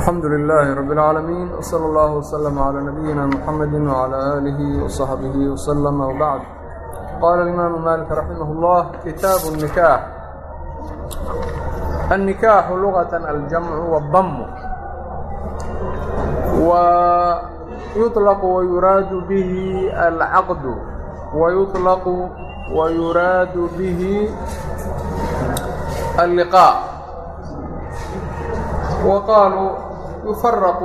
الحمد لله رب العالمين وصلى الله وسلم على نبينا محمد وعلى آله وصحبه وسلم وبعد قال الإمام مالك رحمه الله كتاب النكاح النكاح لغة الجمع والضم ويطلق ويراد به العقد ويطلق ويراد به اللقاء وقالوا يفرق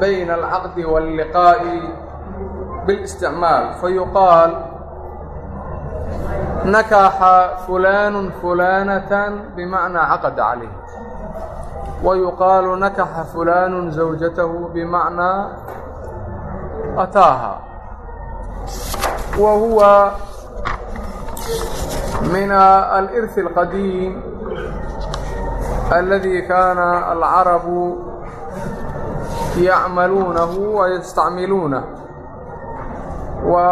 بين العقد واللقاء بالاستعمال فيقال نكح فلان فلانة بمعنى عقد عليه ويقال نكح فلان زوجته بمعنى أتاها وهو من yacmaluunahu wa yastacmiluunah wa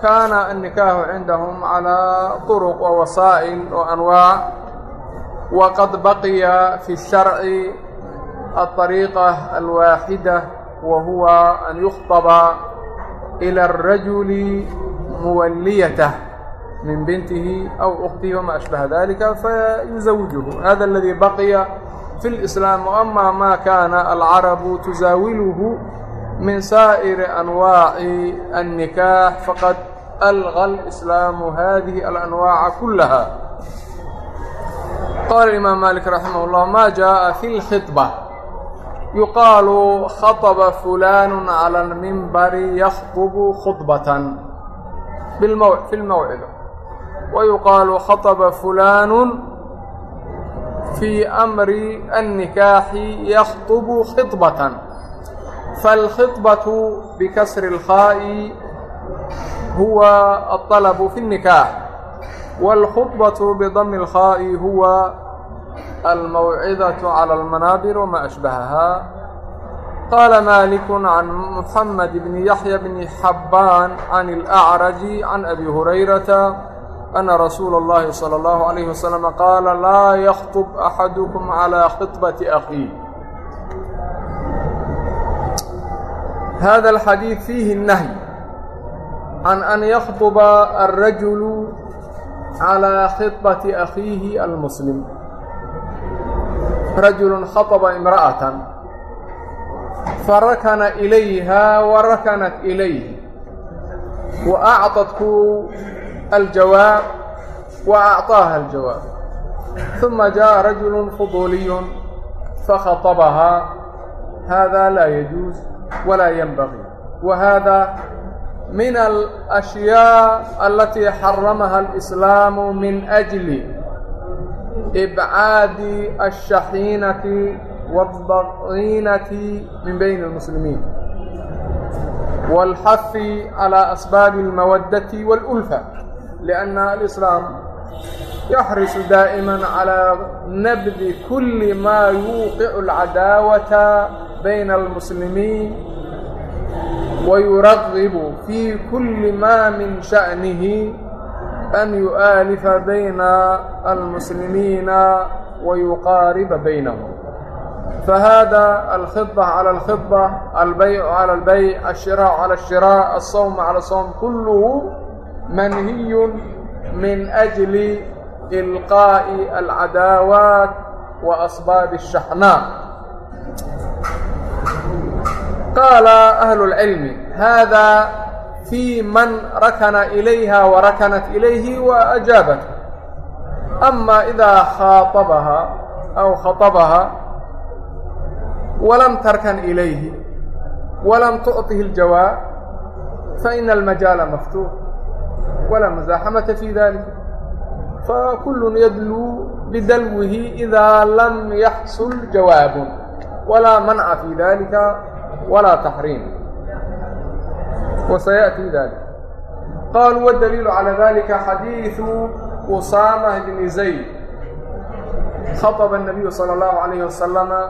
kaana annikaahu cindahum calaa turuq wa wasaa'il oo anwaac waqad baqiya fi sharci aطariiqa alwaaxida wa huwa an yukhطaba ila arajuli muwaliyatah min bintihi aw ukhtihi wama ashbaha dalika fayuزawjuhu hada aladii baqiya في الإسلام وأما ما كان العرب تزاوله من سائر أنواع النكاح فقد ألغى الإسلام هذه الأنواع كلها قال الإمام مالك رحمه الله ما جاء في الخطبة يقال خطب فلان على المنبر يخطب خطبة بالمو... في الموعظة ويقال خطب فلان في أمر النكاح يخطب خطبة فالخطبة بكسر الخاء هو الطلب في النكاح والخطبة بضم الخاء هو الموعظة على المنابر وما أشبهها قال مالك عن محمد بن يحيى بن حبان عن الأعرج عن أبي هريرة أن رسول الله صلى الله عليه وسلم قال لا يخطب أحدكم على خطبة أخيه هذا الحديث فيه النهي عن أن يخطب الرجل على خطبة أخيه المسلم رجل خطب امرأة فركن إليها وركنت إليه وأعطته الجواب وأعطاها الجواب ثم جاء رجل فضولي فخطبها هذا لا يجوز ولا ينبغي وهذا من الأشياء التي حرمها الإسلام من أجل إبعاد الشحينة والضغينة من بين المسلمين والحث على أسباب المودة والألفة لأنha الإسلام يحرص دائما على نبذ كل ما يوقع العداوة بين المسلمين ويرغب في كل ما من شأنه أن يؤالف بين المسلمين ويقارب بينهم فهذا الخطة على الخطة البيع على البيع الشراء على الشراء الصوم على الصوم كله منهي من أجل إلقاء العداوات وأسباب الشحناء قال أهل العلم هذا في من ركن إليها وركنت إليه وأجابته أما إذا خاطبها أو خطبها ولم تركن إليه ولم تعطه الجواب فإن المجال مفتوح ولا مزاحمة في ذلك فكل يدلو بدلوه إذا لم يحصل جواب ولا منع في ذلك ولا تحريم وسيأتي ذلك قالوا والدليل على ذلك حديث أسامة بن زيد خطب النبي صلى الله عليه وسلم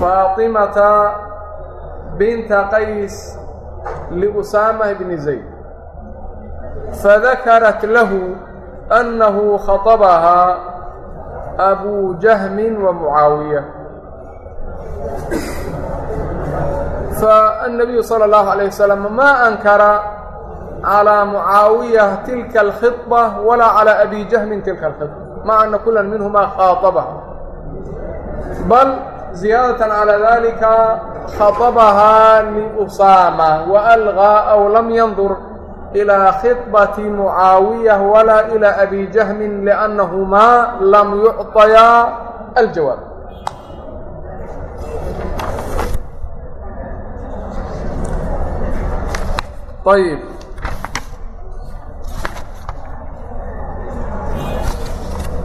فاطمة بنت لأسامة بن زيد فذكرت له أنه خطبها أبو جهم wa mucaawiya فالنبي صلى الله عليه وسلم ما أنكر على معاوية تلك الخطبة ولا على أبي جهم تلك الخطبة مع أن كلا منهما خاطبها بل زيادة على ذلك khaطbahaa liusaama waalqaa aw lam yandur ilىa khiطbati mucaawiyah walaa ilى abi jahmin liannahumaa lam yucطayaa aljawaab طيب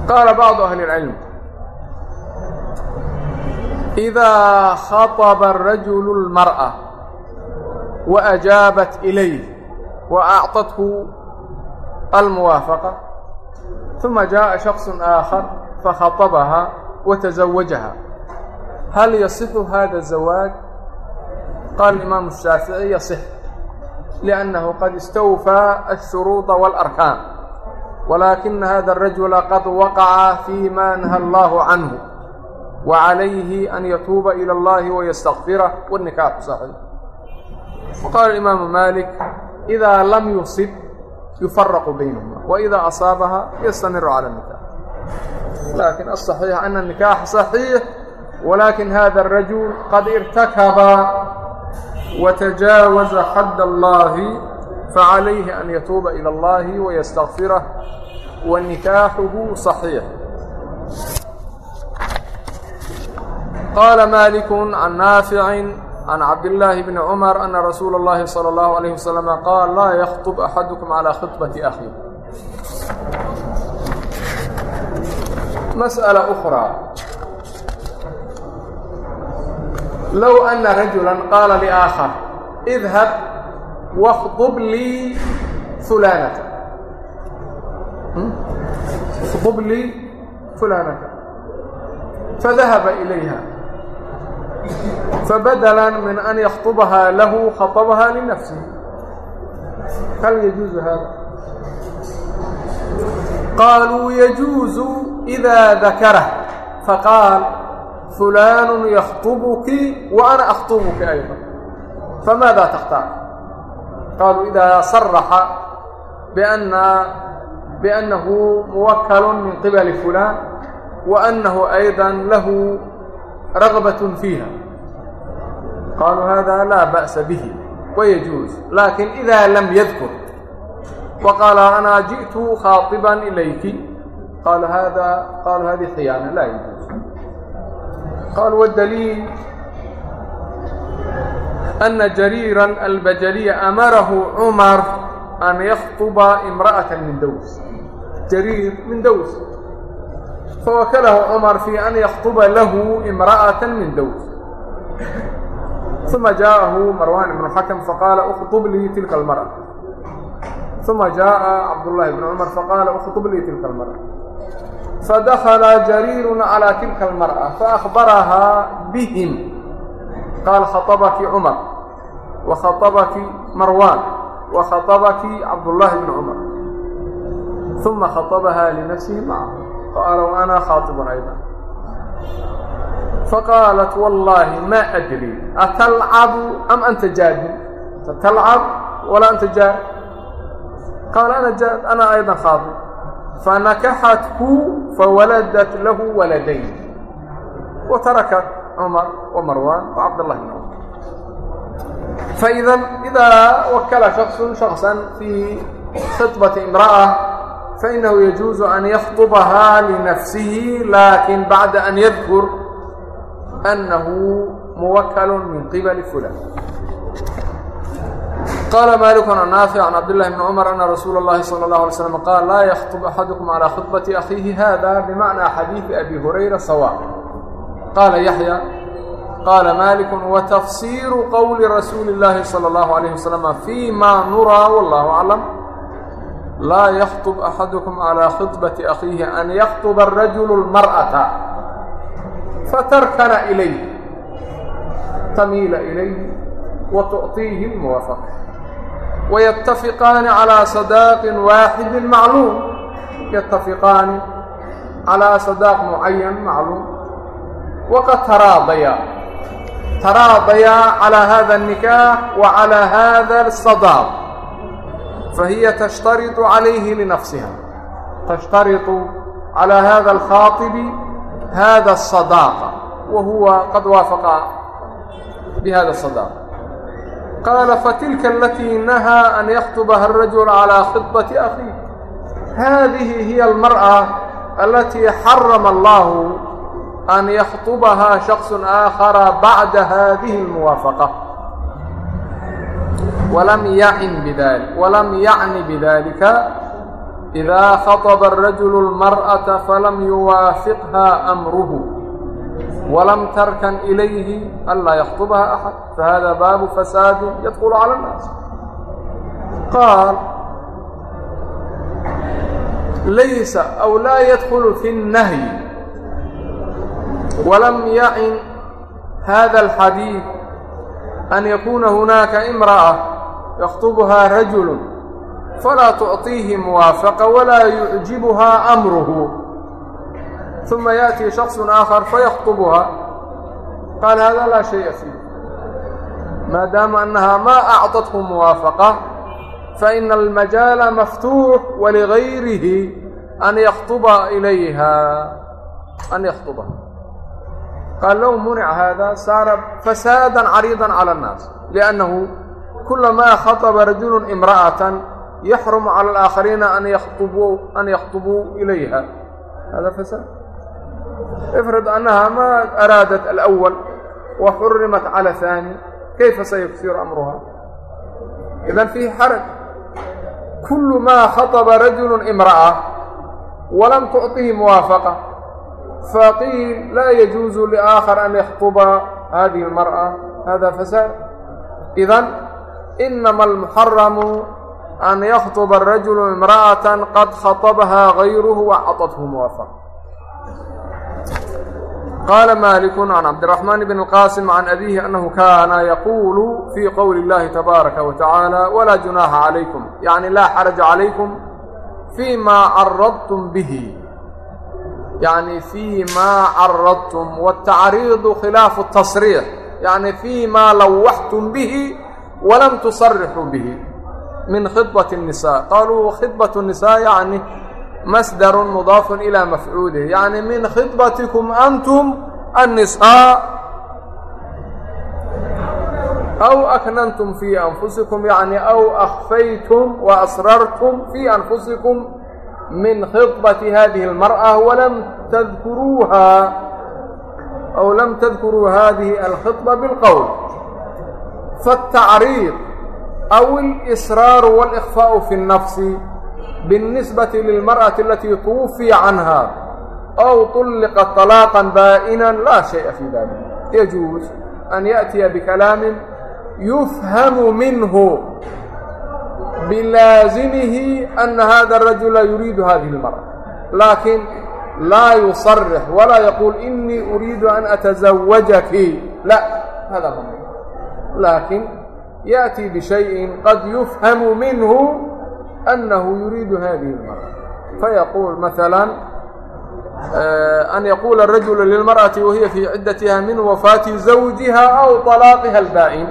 قال بعض أهل العلم إdaa khaطba الrajul الmarأة وأjaabat إlayh وأعطaتhu almuwaafaqة ثuma jaءa شhakص آakخar fakhaطabaha وتزawajaha hal yaصifu hada الزawاaj qaala الإimaam الshaafiعي yaصix لأnnahu qad istawfىa الshuruuطa والأrkaan walaakina hada الrajula qad waqaca fيma naha اllah canه وعليه أن يتوب إلى الله ويستغفره والنكاح صحيح وقال الإمام مالك إذا لم يصب يفرق بينهما وإذا أصابها يستمر على النكاح لكن الصحيح أن النكاح صحيح ولكن هذا الرجل قد ارتكب وتجاوز حد الله فعليه أن يتوب إلى الله ويستغفره ونكاحه صحيح qala maliku can naaficin can cabdillaahi bni cumar ana rasuula اllahi salى اllahu alayh wasalam qaal laa yakhtub axadukum calaa khibati akhi masأala أkraa low ana rajula qaala liآakhar idhab wakdub lii fulanata اkdub lii fulanata fadahaba ilayha فbdلا min an ykطبha lahu khaطبha لنfسه hal يجuز hada qalوu يجuز إda ذakrه faqاal فulan ykطبki وأna أkطبki أيضا. fmaada تkتاar qalوu إida صرxa بأnnahu mwkl min qibل فulan وأnnahu أيضا lahu رغبة فيها قالوا هذا لا بأس به ويجوز لكن إذا لم يذكر وقال أنا جئت خاطبا إليك قال هذا قال هذه خيانة لا يجوز قال والدليل أن جريرا البجلي أمره عمر أن يخطب امرأة من دوس جرير من دوس فوكله عمر في أن يخطب له امرأة من دود ثم جاءه مروان بن الحكم فقال اخطب لي تلك المرأة ثم جاء عبد الله بن عمر فقال اخطب لي تلك المرأة فدخل جرير على تلك المرأة فأخبرها بهم قال خطبك عمر وخطبك مروان وخطبك عبد الله بن عمر ثم خطبها لنفسه معه قال وأنا خاطب أيضا فقالت والله ما أدري أتلعب أم أنت جاد تلعب ولا أنت جاد قال أنا جاد أنا أيضا خاطب فنكحته فولدت له ولدين وتركت عمر ومروان وعبد الله بن عمر فإذا إذا وكل شخص شخصا في خطبة امرأة فإنه يجوز أن يخطبها لنفسه لكن بعد أن يذكر أنه موكل من قبل فلان قال مالك عن نافع عن عبد الله بن عمر أن رسول الله صلى الله عليه وسلم قال لا يخطب أحدكم على خطبة أخيه هذا بمعنى حديث أبي هريرة سواء قال يحيى قال مالك وتفسير قول رسول الله صلى الله عليه وسلم فيما نرى والله أعلم laa yakطb axadukum calىa khiطbati akhiihi an yakطba arajulu اlmar'ata fatarkana ilayh tamiila ilayh wa tuعطiihi اlmuwafaqa wayatafiqaani calىa sadaaqin waaxidin macluum yatafiqaani calىa sadaaq mucayan macluum waqad taraadayaa taraadayaa calىa hada الnikaax wa calىa hada اsadaq فهي تشترط عليه لنفسها تشترط على هذا الخاطب هذا الصداقة وهو قد وافق بهذا الصداقة قال فتلك التي نهى أن يخطبها الرجل على خطبة أخيه هذه هي المرأة التي حرم الله أن يخطبها شخص آخر بعد هذه الموافقة walam yacin bidali walam yacni bidalika إida khaطba الrajul الmarأaةa falam yuwaafiqha amruhu walam tarkan ilayhi anlaa yaktubaha axad fahada baabu fasaadi yadkulu calى الnaas qaal laysa aw laa yadkulu fi الnahyi walam yacin hada الxadiiث an yakuna hunaaka imraأة yaktubuha rajul falaa tucطiihi muwaafaqa walaa yucjibuhaa amruhu ثuma yaأtii shakص aakhar fayakطubha qaal hada laa shayءa fiih maadaama annaha ma acطathu muwaafaqa faإna almajaala maftuux waligayrihi an yakطuba ilayha an yakطuba qaal low munica hada saara fasaada cariiضa calى الnaas لأnnahu kulamaa khaطba rajulu imra'atan yaxrumu cala alaakhariina an yakhtubuu ilayha hada fasad ifrad annaha ma araadat alأwal wa xurimat cala haani kayfa sayasiru amruha idan fiihi xaraj kulu maa khaطba rajulu imra'a walam tucطihi muwaafaqa faqiil laa yajuuzu liaakhar an yakhطba hadihi اlmarأa hada fasaad idan inama almuxaramu an yakطba الrajulu imra'aة qad khaطbha غayruhu وacطathu muwaafaqa qaala malik can cabdالرaحman bn الqاsim can abihi anahu kana yaqulu fii qowli اllahi tabaaraka وataعaalى wlaa junaaxa عalaykum yaعni laa xaraja عalaykum fي ma caradtum bihi yaعni fي ma caradtum wالtacriiضu khilaafu التصriix yaعni fي ma lawaxtum bihi walam tusarixuu bihi min khiطbaة النisاء qaluu khiطbaة النisاء yaعni masdar mضaaf ilى mafcuulih yaعni min khiطbatikum antum النisاء aw aknantum fii anfusikum yaعni aw akfaytum وasrartum fii anfusikum min khiطbaةi hadihi الmarأة walam tadkuruuha aw lam tadkuruu hadihi alkhiطبة bاlqowl faالtacriiض aw اlإsraaru wاlإkhfaaءu fi الnafsi biالnisbati lilmarأaةi alatii tuwufiya canha aw طulliqat طalaaqا baa'ina laa shayءa fii dalik yajuuz an yaأtiya bikalaamin yufhamu minhu bilaazimihi ana hada الrajula yuriidu hadihi اlmarأة laakin laa yusarix walaa yaquul inii uriidu an atasawajaki la hada mamnuuc laakin yaأtii bishayin qad yufhamu minhu annahu yuriidu hadihi اlmarأة fayaquul maثalا an yaquula الrajulu lilmarأaةi wahiya fii ciddatiha min wafaati zawjiha aw طalaaqiha اlbaa'in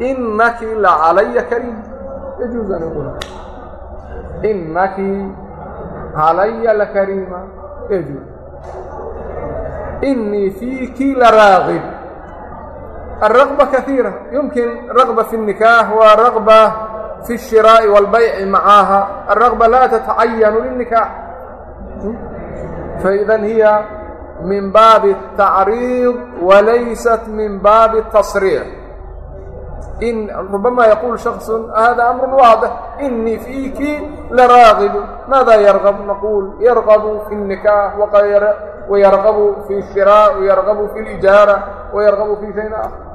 inaki lacalaya kariim yajuuz an yaqul inaki calaya lakariima yajuuz inii fiiki laraagib الرغبة كثيرة يمكن رغبة في النكاح ورغبة في الشراء والبيع معها الرغبة لا تتعين للنكاح فإذا هي من باب التعريض وليست من باب التصريح إن ربما يقول شخص هذا أمر واضح إني فيك لراغب ماذا يرغب نقول يرغب في النكاح ويرغب في الشراء ويرغب في الإجارة ويرغب في شيء آخر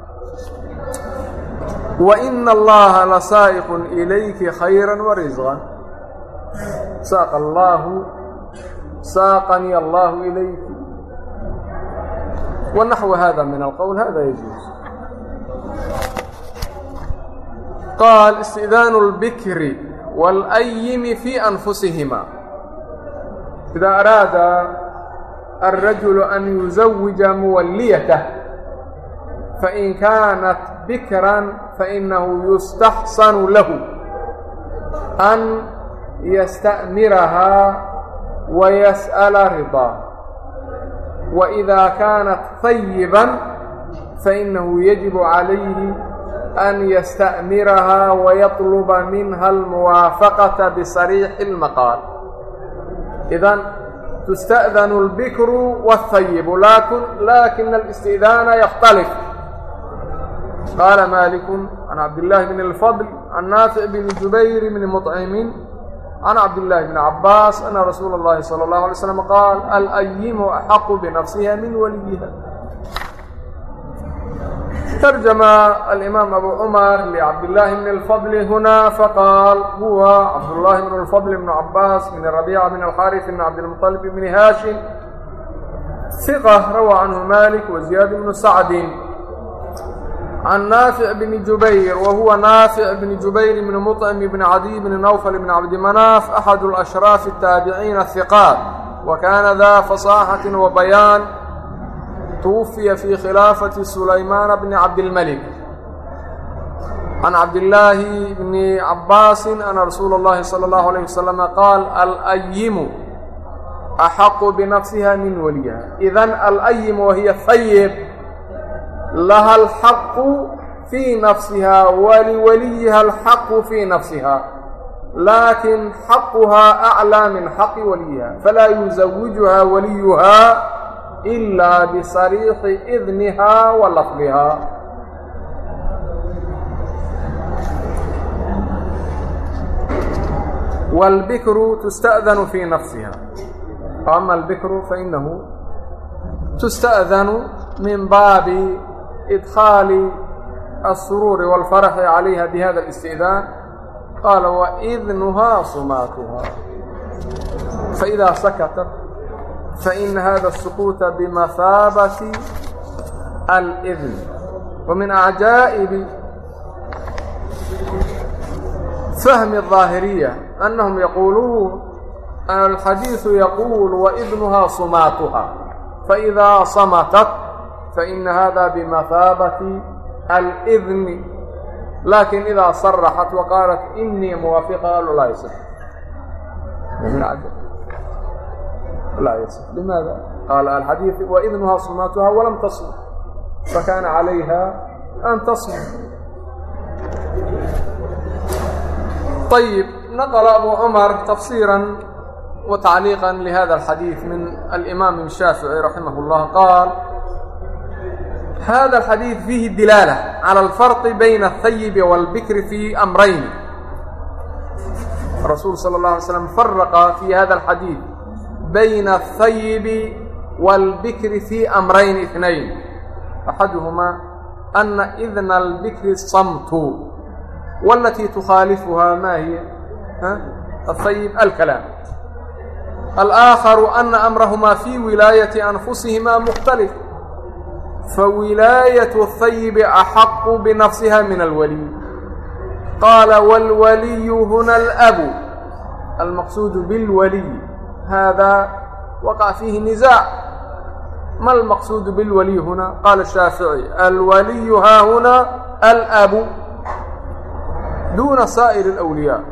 وإن الله لسائق إليك خيرا ورزقا ساق الله ساقني الله إليك ونحو هذا من القول هذا يجوز قال استئذان البكر والأيم في أنفسهما إذا أراد الرجل أن يزوج موليته fain kaanat bikran fainahu yustaxsanu lahu an yasta'mirahaa wayas'ala ridaa wإida kaanat hayiban fainahu yajibu calayhi an yasta'mirahaa wayطluba minha almuwaafaqaةa bisariixi اlmaqaal idan tusta'danu اlbikru wالhayibu lakina اlاsti'daana yakhtalif qaala maliku can cabdillaahi bn اlfadl can naafic bn jubayr bni muطcimin can cabdillaahi bni cabaas ana rasuula اllahi salى اllahu alay slam qaal alayimu axaqu binafsiha min waliyiha tarjama alimaam abu cumar licabdillaahi bni اlfadl huna faqaal huwa cabdullaahi bn اlfadl bn cabaas bn rabiica bn alxaariث bn cabdilmuطalib bni haashim hiqa rawaa canhu malik waziyaad bnu sacdin can naafic bni jubayr wa huwa naafic bni jubayr bni muطcim bni cadiy bni nawfl bni cabdimanaaf axadu اlashraafi الtaabiciina hiqaat wa kaana daa fasaaxati wa bayaan twufiya fii khilaafati sulaymaana bni cabdilmalik can cabdillaahi bni cabaasin ana rasuula اllahi salى اllahu alayh wasalam qaal alayimu axaqu binafsiha min waliyiha idan alayimu wahiya hayib laha alxaqu fii nafsiha waliwaliyiha alxaqu fii nafsiha laakin xaquhaa aclaa min xaqi waliyiha falaa yuzawijuha waliyuha ilaa bisariixi idniha wa lafdiha wاlbikru tusta'danu fii nafsiha ama albikru fainahu tusta'danu min baabi idkhaali الsuruuri wاlfaraxi calayha bihada الاsti'daan qaala waidnuhaa sumaatuha faidaa sakatat faina hada الsukuuta bimahaabati alidn وmin acjaa'ibi fahmi الظaahiriya أnahum yaquuluun alxadiiثu yaquul waidnuhaa sumaatuha faidaa samatat faina hada bimahaabati alidni laakin idaa saraxat waqaalat inii muwaafiqa qalu laa yasix laa yasix limaada qaala alxadiid waidnuhaa sumaatuha walam tasmux fakaana calayha an tasmux ayib naql abu cumar tafsiira wa tacliiqa lihada alxadiid min alimaam shaafici raximah اllah qaal الحديث فيه دلالة على الفرق بين الثيب والبكر في أمرين الرسول صلى الله عليه وسلم فرق في هذا الحديث بين الثيب والبكر في أمرين اثنين أحدهما أن إذن البكر الصمت والتي تخالفها ما هي ها؟ الطيب الكلام الآخر أن أمرهما في ولاية أنفسهما مختلف فولاية الثيب أحق بنفسها من الولي قال والولي هنا الأب المقصود بالولي هذا وقع فيه نزاع ما المقصود بالولي هنا قال الشافعي الولي ها هنا الأب دون سائر الأولياء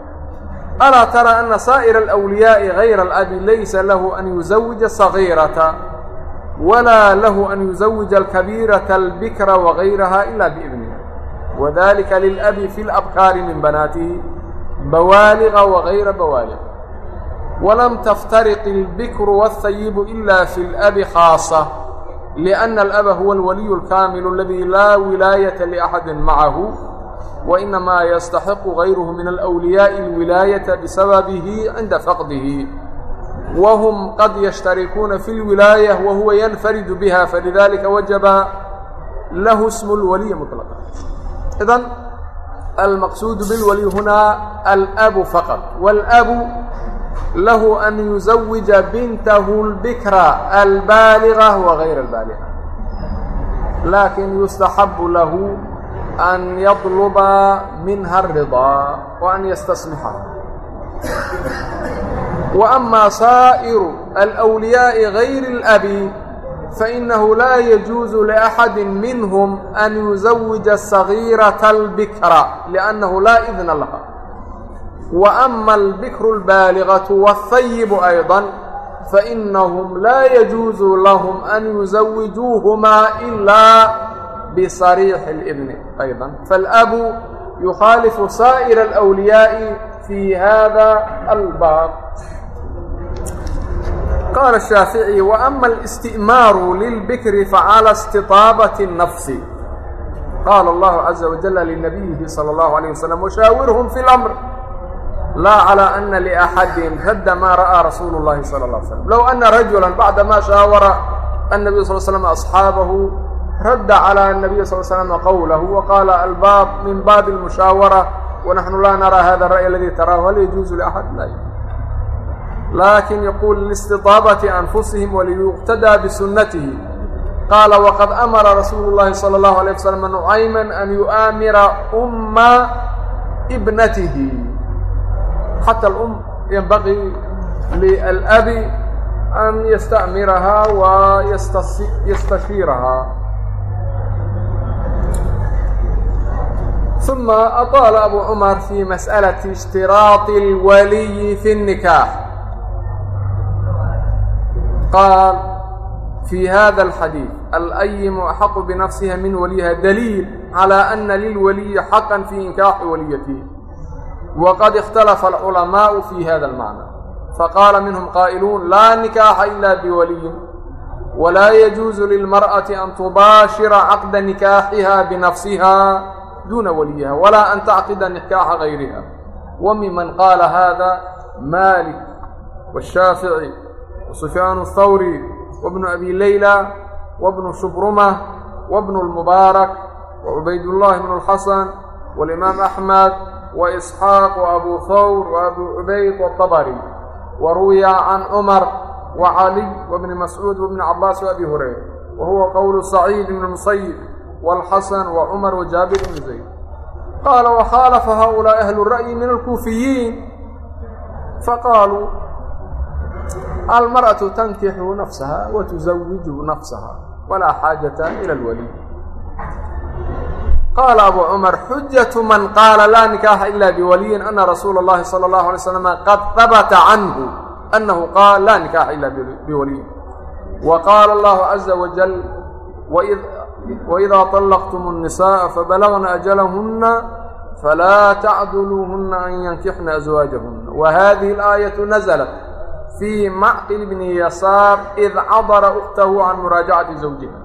ألا ترى أن سائر الأولياء غير الأب ليس له أن يزوج الصغيرة ولا له أن يزوج الكبيرة البكر وغيرها إلا بإذنه وذلك للأب في الأبكار من بناته بوالغ وغير بوالغ ولم تفترق البكر والثيب إلا في الأب خاصة لأن الأب هو الولي الكامل الذي لا ولاية لأحد معه وإنما يستحق غيره من الأولياء الولاية بسببه عند فقده وهم قد يشتركون في الولاية وهو ينفرد بها فلذلك وجب له اسم الولي مطلقا إذن المقصود بالولي هنا الأب فقط والأب له أن يزوج بنته البكرة البالغة وغير البالغة لكن يستحب له أن يطلب منها الرضا وأن يستسمحها وأما سائر الأولياء غير الأب fainahu laa yajuuzu liaxadi minhum an yuzawija sagiirata albikra liannahu laa idna laha wa ama albikru albaaligatu waathayibu ayضa fainahum laa yajuuzu lahum an yuzawijuuhumaa ilaa bisariixi اlidni ayضa faalabu yukhaalifu saa'ira alأwliyaaءi fi hada albaab qaala الshaafiعي وأma الاstimaaru lilbikri facalى اstiطaabaةi الnafsi qaala اllahu عaزa wajل linabiyihi salى اllahu عalيه waslم washaawirhm fi اlأmr laa calى ana لأxadi radda ma ra'aa rasuulu الlahi salى اله عlي slm low ana rajula bacda ma shaawara الnabiy sal slm أصxaabahu radda calى الnabiy sal slm qowlahu waqaala albaab min baabi الmushaawarة wnaxnu laa naraa hada الra'y aladi taraahu hal yajuuzu لأxad la lakin yquل liاstiطaabaةi أnfusihim waliyuqtadىa bsunatihi qaala wqad amara rasuulu الlahi salى الlahu عalيه waslm nucayma an yu'aamira uma bnatihi xatى اlأm ynbagii lilabi an yastacmirahaa wa yastashiirahaa ثuma aطاala abu cmar fi masأlaةi اshtiraaطi اlwaliyi fi الnikaax qaal fii hada alxadiid alayimu axaqu binafsiha min waliyiha daliil calى ana lilwaliyi xaqan fii inkaaxi waliyatihi waqad اkhtalafa alculamaau fi hada اlmacna faqaala minhum qaa'iluun laa nikaaxa ila biwaliyin walaa yajuusu lilmar'ati an tubaashira caqda nikaaxiha binafsiha duuna waliyiha walaa an tacqida nikaaxa gayriha wa miman qaala hada malik washaafici وسفyاan الthawrي وبن أbي لaylى وبن شhbrmة وبن المبارك وعubayd اللh بن الحسن والإmام أحمد وإسحاaq وأbو thwr وأbو عubayd والطبري وruوya عن cمر وعلي وبن مسعوud وبن عabاس وأbي هريرة وهuوa qول سعيد بن المسيب والحسن وعمر وجابر بن زيد qاaل وkhاaلف hؤuلاء أهل الرأي من الكوفiيiن faqاalوا almarأaةu tankixu nafsaha wa tuزawiju nafsaha walaa xaajaةa ilى اlwaliy qaala abu cumar xujaة man qaala laa nikaaxa ila biwaliyin ana rasuula اllahi salى اllahu alay slam qad habata canhu anahu qaal laa nikaaxa ila biwaliyin wa qaala allahu caza wajal waidaa طalaqtum الnisaءa fabalagna ajalahuna falaa tacduluuhuna an yankixna azwaajahuna wa hadihi اlaayaةu naزlat fii macqil bni yasaar id cadara ukhtahu can muraajacati zawjiha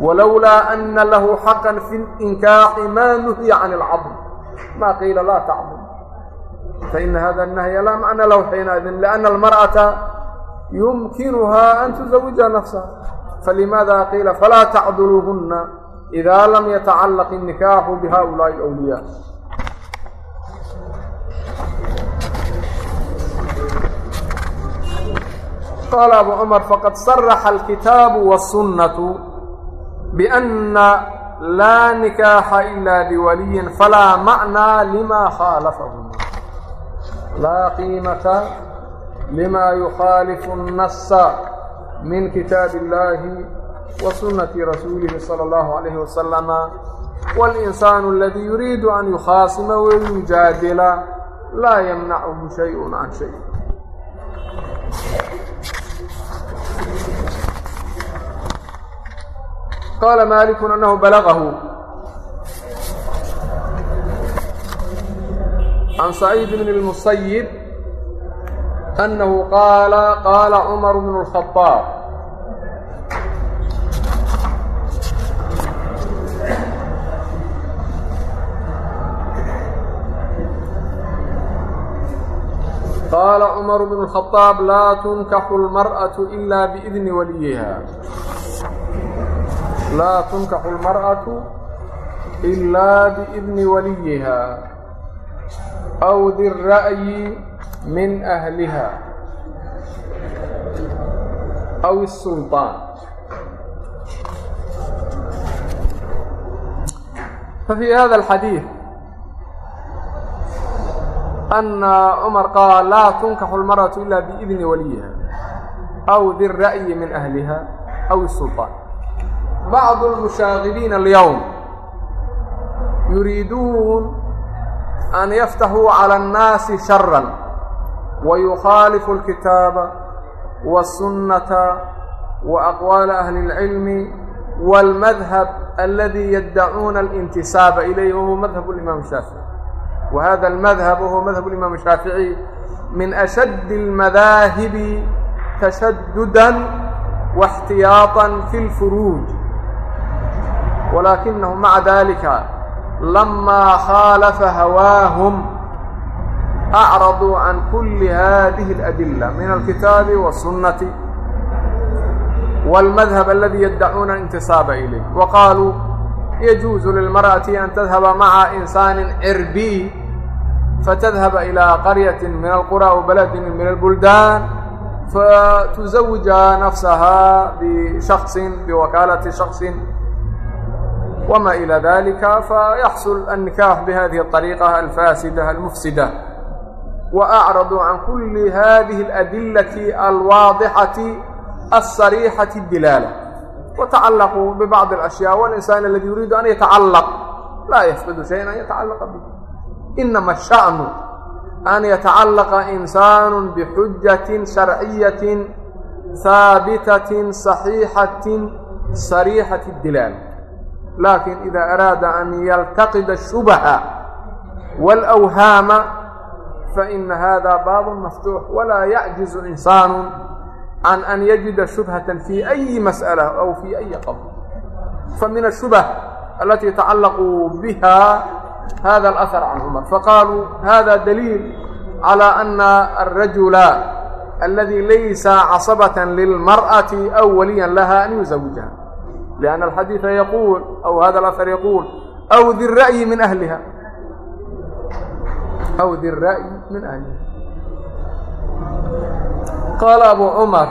walowlaa ana lahu xaqan fi linkaaxi maa nuhiya can alcabd maa qiila laa tacbud faina hada annahya laa macna lahu xiinaidin lianna almar'ata yumkinuhaa an tuزawija nafsaha falimaada qiila falaa tacduluuhunna idaa lam yatacallaq innikaaxu bihaulaa'i alawliyaa qال أbو cمر fqad صرح الkitاaب والسuنة بأنa laa نikاaxa إlا بwaliyi falaa maعنىa لma khاalفهma laa qiimaةa لma يkhاalف النص min kitاab الlahi وسuنaةi rasuulihi صلى الlaه عليه وسلم والإنسان الذي يuriid أn يkhاasma ويujaadila laa ymنchu شhayء عan شhayء qala maliku anahu balagahu can saciid bn اmusayib anahu qaala qaala cumar bn اlkhaطaab qaala cumar bn الkhaطaab laa tunkaxu اlmarأaة ila biidni waliyiha laa tunkaxu اlmarأaةu إilaa biidni waliyiha aw di الra'yi min أhliha aw الsulطaan fafي hada اlxadiiث أna cmar qaal laa tunkaxu اlmarأaةu ila biidni waliyiha aw di الra'yi min أhliha aw الsulطaan أو السلطان بعض المشاغبين اليوم يريدون أن يفتحوا على الناس شرا ويخالف الكتاب والسنة وأقوال أهل العلم والمذهب الذي يدعون الانتساب إليه وهو مذهب الإمام الشافعي وهذا المذهب وهو مذهب الإمام الشافعي من أشد المذاهب تشددا واحتياطا في الفروج ولكنه مع ذلك لما خالف هواهم أعرضوا عن كل هذه الأدلة من الكتاب والسنة والمذهب الذي يدعون الانتساب إليه وقالوا يجوز للمرأة أن تذهب مع إنسان عربي فتذهب إلى قرية من القرى وبلد من البلدان فتزوج نفسها بشخص بوكالة شخص وما إلى ذلك فيحصل النكاح بهذه الطريقة الفاسدة المفسدة وأعرضوا عن كل هذه الأدلة الواضحة الصريحة الدلالة وتعلقوا ببعض الأشياء والإنسان الذي يريد أن يتعلق لا يفقد شيئا أن يتعلق به إنما الشأن أن يتعلق إنسان بحجة شرعية ثابتة صحيحة صريحة الدلالة لكن إذا أراد أن يلتقد الشبهة والأوهام فإن هذا باب مفتوح ولا يعجز إنسان عن أن يجد شبهة في أي مسألة أو في أي قول فمن الشبه التي يتعلق بها هذا الأثر عن عمر فقالوا هذا دليل على أن الرجل الذي ليس عصبة للمرأة أو وليا لها أن يزوجها لأن الحديث يقول أو هذا الأثر يقول أو ذي الرأي من أهلها أو ذي الرأي من أهلها قال أبو عمر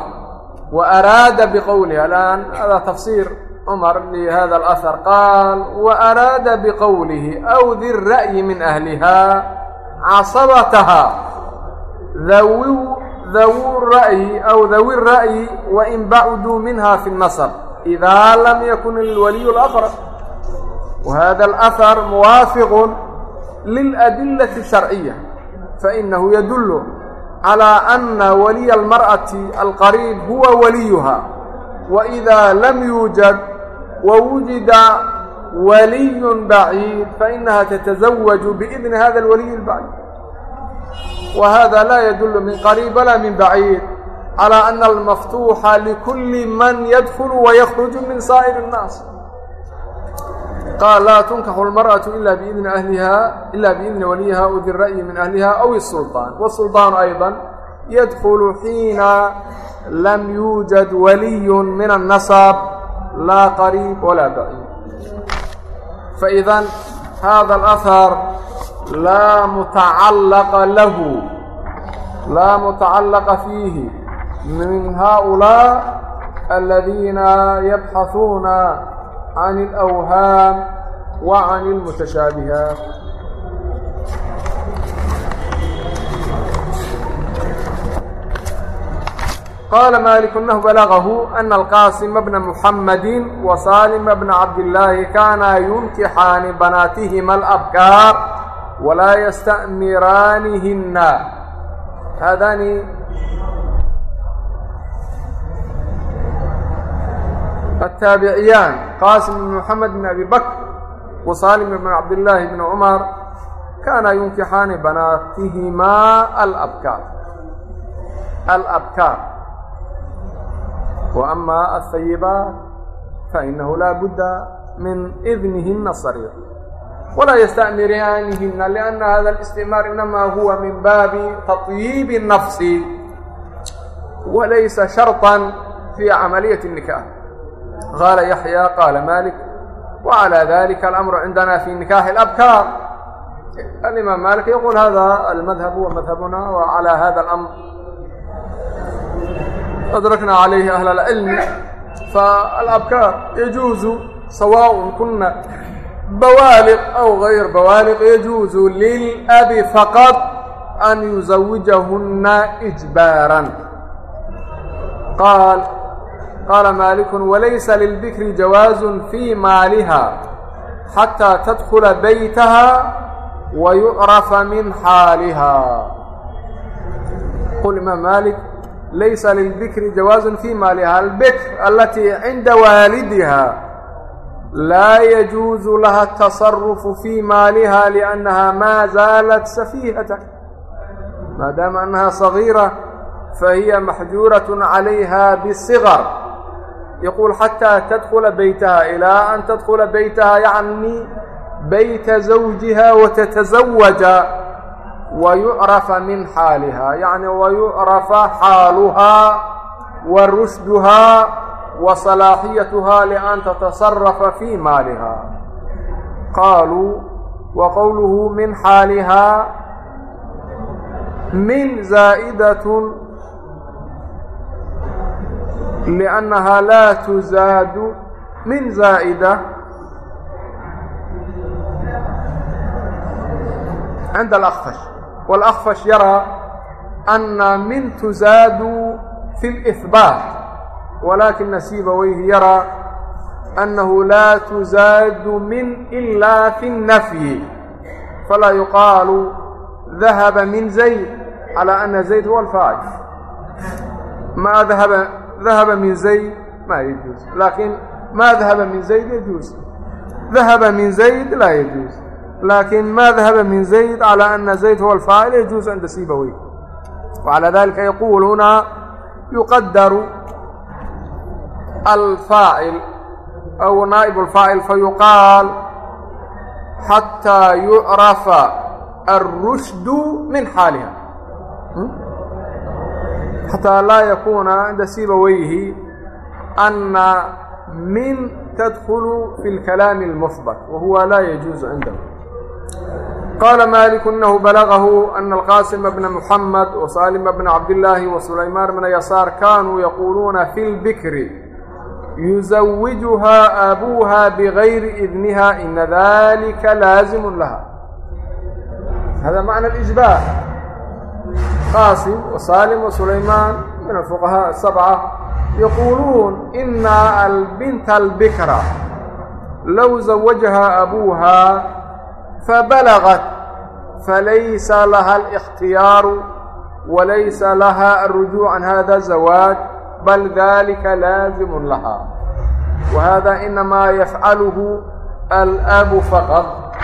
وأراد بقولها الآن هذا تفسير عمر لهذا الأثر قال وأراد بقوله أو ذي الرأي من أهلها عصبتها ذوي ذوو الرأي أو ذوي الرأي وإن بعدوا منها في النصر إذا لم يكن الولي الأقرب وهذا الأثر موافق للأدلة الشرعية فإنه يدل على أن ولي المرأة القريب هو وليها وإذا لم يوجد ووجد ولي بعيد فإنها تتزوج بإذن هذا الولي البعيد وهذا لا يدل من قريب ولا من بعيد على أن المفتوح لكل من يدخل ويخرج من سائر الناس قال لا تنكح المرأة إلا بإذن أهلها إلا بإذن وليها أو ذي الرأي من أهلها أو السلطان والسلطان أيضا يدخل حين لم يوجد ولي من النسب لا قريب ولا بعيد فإذا هذا الأثر لا متعلق له لا متعلق فيه من هؤلاء الذين يبحثون عن الأوهام وعن المتشابهات قال مالك أنه بلغه أن القاسم بن محمد وسالم بن عبد الله كانا ينكحان بناتهما الأبكار ولا يستأمرانهن هذان التابعيان قاسم بن محمد بن أبي بكر وسالم بن عبد الله بن عمر كانا ينكحان بناتهما الأبكار الأبكار وأما الثيبات فإنه لا بد من إذنهن الصريح ولا يستأمرانهن لأن هذا الاستئمار إنما هو من باب تطييب النفس وليس شرطا في عملية qaala yaxyaa qaala malik wcalى dalika alamru cindana fi nikaxi اlabkaar alimaam malik yaqul hada almadhabu wa madhabuna wcalى hada اlamr adrakna calayhi ahl اlcilmi faalabkaar yajuuzu sawaء kuna bawaliq aw غayr bawaliq yajuuzu lilabi faqad an yuzawijahuna إjbaaran qaal qaala maaliku walaysa lilbikri jawaazun fii maaliha xataa tadkula baytaha wa yucrafa min xaaliha qul imaam maalik laysa lilbikri jawaazun fii maaliha albikr alatii cinda waalidiha laa yajuuzu laha atasarufu fii maaliha liannaha maa zaalat safiihatan maadaama annaha sagiira fahiya maxjuuraة calayha yaquul xataa tadkula beytaha ilaa an tadkula beytaha yacni beyta zawjiha watatazawaja wayucrafa min xaaliha yacni wayucrafa xaaluhaa wa rushduhaa wa salaaxiyatuhaa lian tatasarafa fii maaliha qaaluu wa qowluhu min xaalihaa min zaa'idatun لأنها لا تزاد من زائدة عند الأخفش والأخفش يرى أن من تزاد في الإثبات ولكن سيبويه يرى أنه لا تزاد من إلا في النفي فلا يقال ذهب من زيد على أن زيد هو الفاعل ما ذهب ذهب من زيد ما يجوز لكن ما ذهب من زيد يجوز ذهب من زيد لا يجوز لكن ما ذهب من زيد على أن زيد هو الفاعل يجوز عند سيبويه وعلى ذلك يقول هنا يقدر الفاعل أو نائب الفاعل فيقال حتى يعرف الرشد من حالها xataa laa yakuuna dasiiba weyhi anna min tadkulu fi اlkalaami اlmuhbat wa huwa laa yajuuzu cindahu qaala maliku inahu balagahu ana alqaasima bna muxamed wasalima bna cabdillaahi wasulaymaan bna yasaar kaanuu yaquuluuna fi lbikri yuzawijuhaa aabuuha bigayri idniha ina dalika laazimu laha. Hada macna ijbaah قاسم وسالم وسليمان من الفقهاء السبعة يقولون إن البنت البكرة لو زوجها أبوها فبلغت فليس لها الاختيار وليس لها الرجوع عن هذا الزواج بل ذلك لازم لها وهذا إنما يفعله الأب فقط